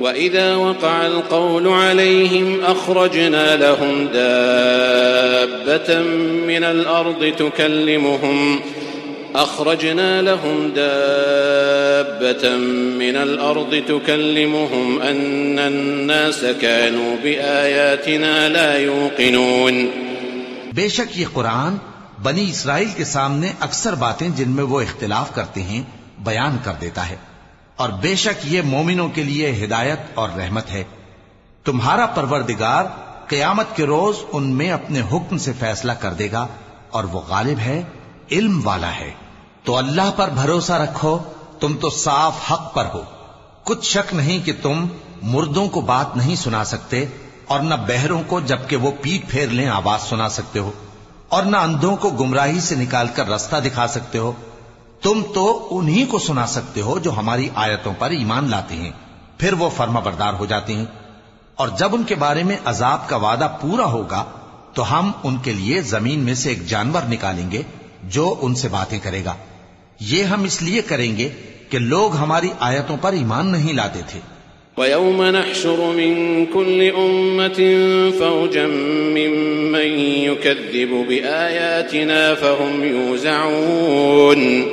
وإذا وقع القول عليهم أخرجنا لهم دابة من الأرض تكلمهم أخرجنا لهم دابة من الأرض تكلمهم أن الناس كانوا بآياتنا لا يوقنون بے شک یہ قرآن بنی اسرائیل کے سامنے اکثر باتیں جن میں وہ اختلاف کرتے ہیں بیان کر دیتا ہے۔ اور بے شک یہ مومنوں کے لیے ہدایت اور رحمت ہے۔ تمہارا پروردگار قیامت کے روز ان میں اپنے حکم سے فیصلہ کر دے گا اور وہ غالب ہے، علم والا ہے۔ تو اللہ پر بھروسہ رکھو، تم تو صاف حق پر ہو۔ کچھ شک نہیں کہ تم مردوں کو بات نہیں سنا سکتے اور نہ بہروں کو، جبکہ وہ پیٹ پھیر لیں آواز سنا سکتے ہو۔ اور نہ اندھوں کو گمراہی سے نکال کر رستہ دکھا سکتے ہو۔ تم تو انہی کو سنا سکتے ہو جو ہماری آیتوں پر ایمان لاتے ہیں۔ پھر وہ فرما بردار ہو جاتے ہیں۔ اور جب ان کے بارے میں عذاب کا وعدہ پورا ہوگا، تو ہم ان کے لیے زمین میں سے ایک جانور نکالیں گے جو ان سے باتیں کرے گا۔ یہ ہم اس لیے کریں گے کہ لوگ ہماری آیتوں پر ایمان نہیں لاتے تھے۔ ويوم نحشر من كل أمة فوجا ممن يكذب بآياتنا فهم يوزعون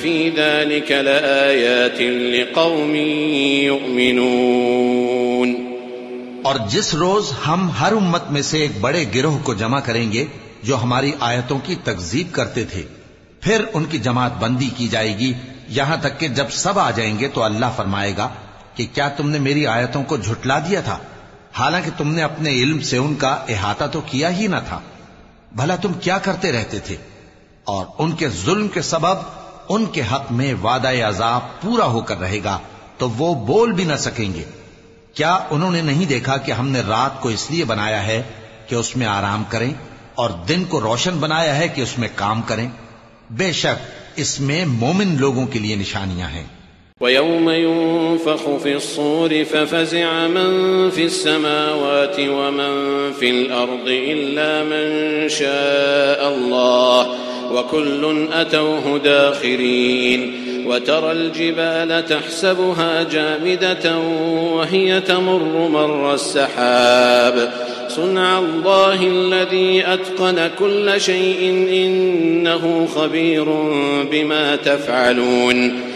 في ذلك لآيات لقوم يؤمنون اور جس روز ہم ہر امت میں سے ایک بڑے گروہ کو جمع کریں گے جو ہماری آیتوں کی تکذیب کرتے تھے، پھر ان کی جماعت بندی کی جائے گی۔ یہاں تک کہ جب سب آ جائیں گے تو اللہ فرمائے گا کہ کیا تم نے میری آیتوں کو جھٹلا دیا تھا؟ حالانکہ تم نے اپنے علم سے ان کا احاطہ تو کیا ہی نہ تھا۔ بھلا تم کیا کرتے رہتے تھے؟ اور ان کے ظلم کے سبب ان کے حق میں وعدہ عذاب پورا ہو کر رہے گا، تو وہ بول بھی نہ سکیں گے۔ کیا انہوں نے نہیں دیکھا کہ ہم نے رات کو اس لیے بنایا ہے کہ اس میں آرام کریں اور دن کو روشن بنایا ہے کہ اس میں کام کریں؟ بے شک اس میں مومن لوگوں کے لیے نشانیاں ہیں۔ ويوم ينفخ في الصور ففزع من في السماوات ومن في الأرض إلا من شاء الله وكل أتوه داخرين وترى الجبال تحسبها جامدة وهي تمر مر السحاب صنع الله الذي أتقن كل شيء إنه خبير بما تفعلون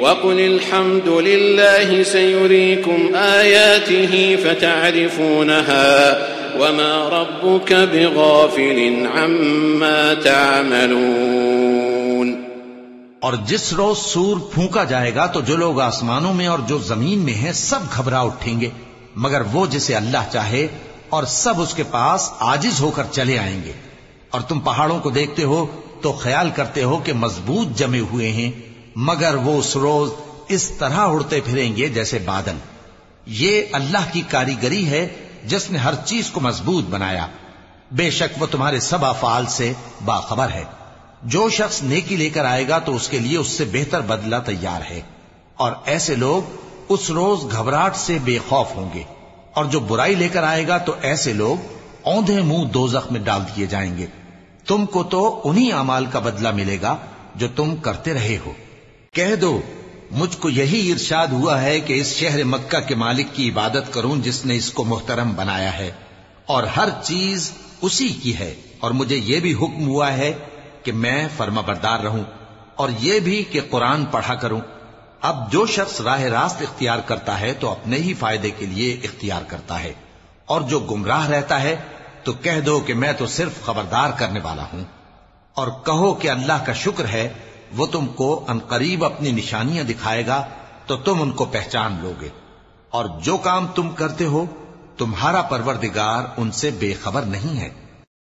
وقل الحمد لله سيريكم آياته فتعرفونها وما ربك بغافل عما تعملون اور جس روز سور پھونکا جائے گا تو جو لوگ آسمانوں میں اور جو زمین میں ہیں سب گھبرا اٹھیں گے، مگر وہ جسے اللہ چاہے اور سب اس کے پاس آجز ہو کر چلے آئیں گے۔ اور تم پہاڑوں کو دیکھتے ہو تو خیال کرتے ہو کہ مضبوط جمے ہوئے ہیں۔ مگر وہ اس روز اس طرح اڑتے پھریں گے جیسے بادل۔ یہ اللہ کی کاریگری ہے جس نے ہر چیز کو مضبوط بنایا۔ بے شک وہ تمہارے سب افعال سے باخبر ہے۔ جو شخص نیکی لے کر آئے گا تو اس کے لیے اس سے بہتر بدلہ تیار ہے۔ اور ایسے لوگ اس روز گھبراہٹ سے بے خوف ہوں گے۔ اور جو برائی لے کر آئے گا تو ایسے لوگ اوندھے منہ دو میں ڈال دیے جائیں گے۔ تم کو تو انہی امال کا بدلہ ملے گا جو تم کرتے رہے ہو۔ کہہ دو، مجھ کو یہی ارشاد ہوا ہے کہ اس شہر مکہ کے مالک کی عبادت کروں جس نے اس کو محترم بنایا ہے، اور ہر چیز اسی کی ہے، اور مجھے یہ بھی حکم ہوا ہے کہ میں فرما بردار رہوں، اور یہ بھی کہ قرآن پڑھا کروں۔ اب جو شخص راہ راست اختیار کرتا ہے تو اپنے ہی فائدے کے لیے اختیار کرتا ہے، اور جو گمراہ رہتا ہے تو کہہ دو کہ میں تو صرف خبردار کرنے والا ہوں۔ اور کہو کہ اللہ کا شکر ہے وہ تم کو انقریب اپنی نشانیاں دکھائے گا، تو تم ان کو پہچان لو گے۔ اور جو کام تم کرتے ہو، تمہارا پروردگار ان سے بے خبر نہیں ہے۔